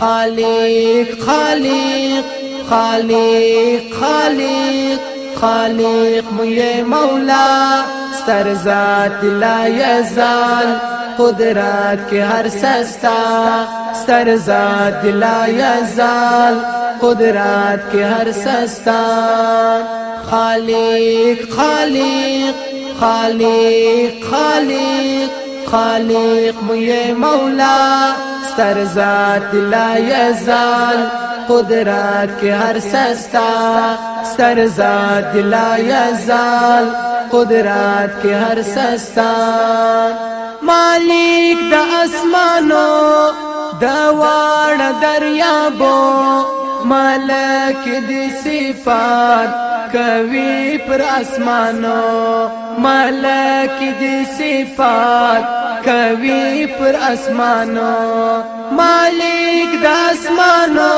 خالق خالق خالق خالق خالق مولا سرزاد لا یزال قدرات کے ہر سستا سرزاد لا یزال قدرات کے ہر سستا خالق خالق خالق خالق خالق مو مولا ستر ذات لا یزال قدرت کې هر سستا ستر ذات لا یزال قدرت کې هر سستا مالک د اسمانو د واړه دریابو ملک دی صفات کوي پر اسمانو ملک دی صفات کوي پر اسمانو مالک د اسمانو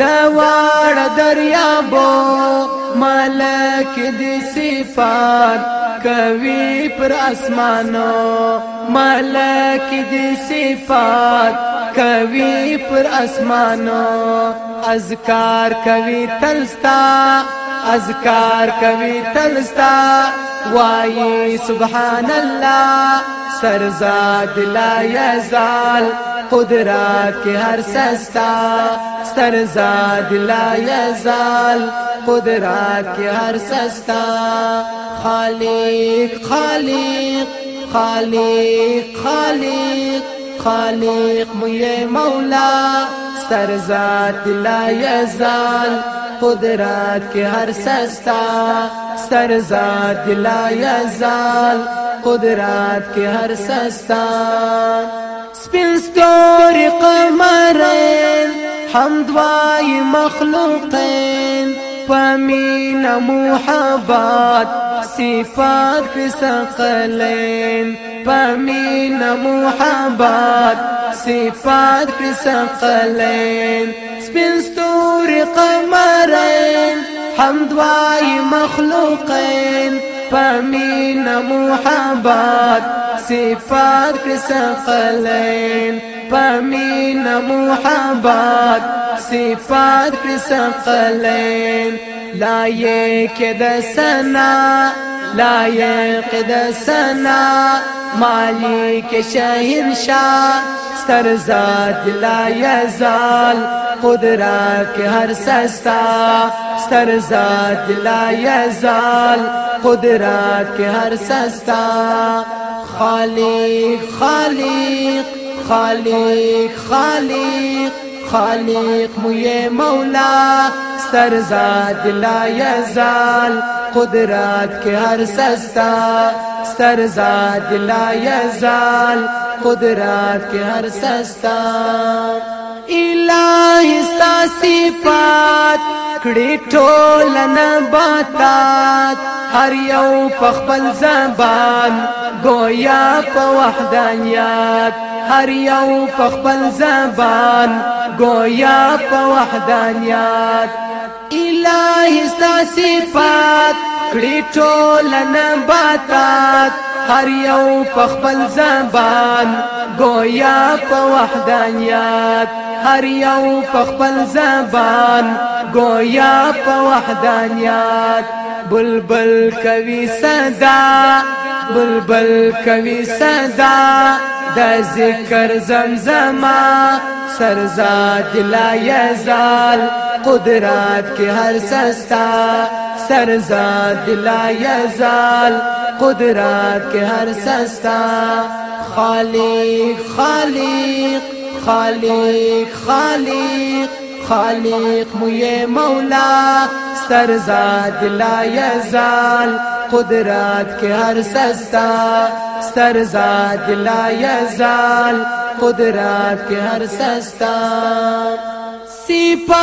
د واړه دریابو ملک دی صفات کوي پر اسمانو ملک دې صفات کوي پر اسمانو اذکار کوي تلستا اذکار کوي تلستا وای سبحان الله سرزاد لا یزال قدرات کے ہر سستا سرزاد لا یزال قدرات کے ہر سستا خالی خالی خالی خالی خالی مولا سرزاد لا یزال قدرات کے ہر سستا سرزاد لا یزال قدرات کے ہر سستا سپین ستوري قمرين حمد واي مخلوقين پامین محبت صفات پسقلين پامین محبت صفات پسقلين سپین ستوري قمرين حمد واي مخلوقين پمین محبت صفات کس قلین محبت صفات سقلین لایق دسنا سنا لایق د سنا مالک شاهین شاہ ستر ذات لا یزال قدرت ہر سستا ستر ذات لا یزال قدرت ہر سستا خالق خالق خالق خالق خالق مو یې مولا ستر ذات لا یزال قدرت کې هر سستا ستر ذات لا یزال قدرت کې هر سستا الہی ستا صفات کړي ټول نه باتات هر یو په خپل زبان گویا په وحدانیت هر یو په خپل زبان گویا په وحدانیت الہی ستا صفات کړي ټول نباتات هر یو په خپل زبان گویا په وحدانیت هر یو په خپل زبان گویا په وحدانیت بلبل کوي صدا بلبل کوي صدا د ذکر زمزما سرزاد لا یزال قدرات کې هر سستا سرزاد لا یزال قدرات کې هر سستا خالق خالق خالق خالق خالق مو مولا سترزاد لا يزال قدرات کی هر سستا سترزاد لا يزال قدرات کی هر سستا سیپا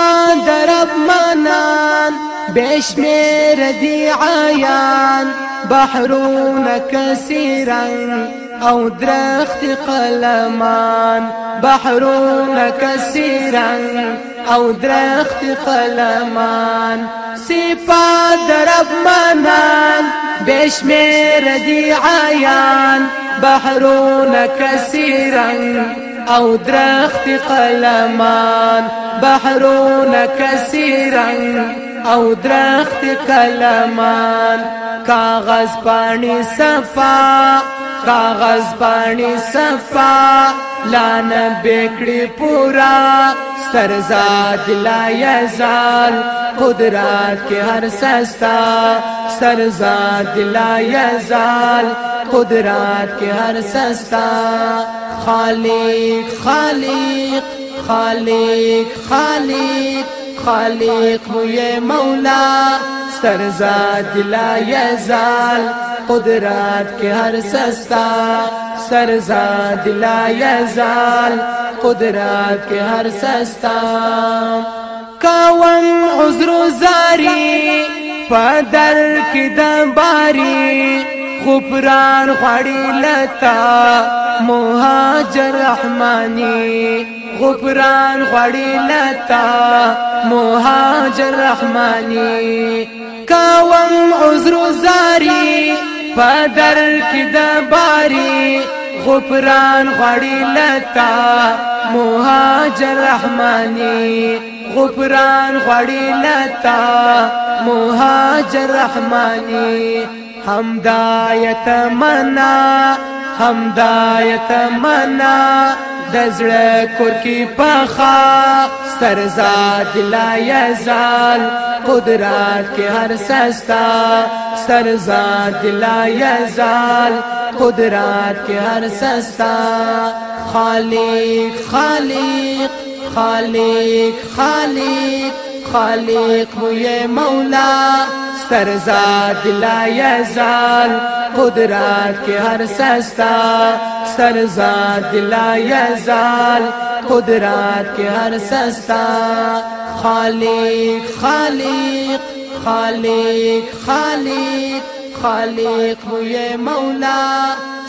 درب منان بشمير دي عيان بحرون كثيرا او درخت قلمان بحرون كثيرا او درخت قلمان سيبا درب منان بشمير دي عيان بحرون كثيرا او درخت قلمان بحرون كثيرا او درخت کلمان کاغذ پانی صفا کاغذ پانی صفا لان بیکڑی پورا سرزاد لا یزال قدرات کے ہر سستا سرزاد لا یزال قدرات کے ہر سستا خالق خالق خالق خالق خالق مولا سرزاد لا یزال قدرات کے ہر سستا سرزاد لا یزال قدرات کے ہر سستا کاون پدر کی دباری خبران خوڑی لتا محاجر غفران غړی لتا مهاجر رحماني کاوم عذر زاری پدر کې د باري غفران غړی لتا مهاجر رحماني غفران غړی لتا مهاجر رحماني حمدایت منا حمدایت منا دزړه کور کې پخا سرزاد لا یزال قدرت کې هر سستا سرزاد لا یزال قدرت کې هر سستا خالق خالق خالق خالق خالق وې مولا سرزاد لا يزال قدرات کے هر سستا سرزاد لا يزال قدرات کے هر سستا خالق خالق خالق خالق خالق هو یہ مولا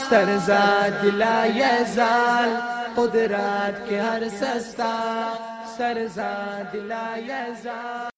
سرزاد لا يزال قدرات کے هر سستا سرزاد لا يزال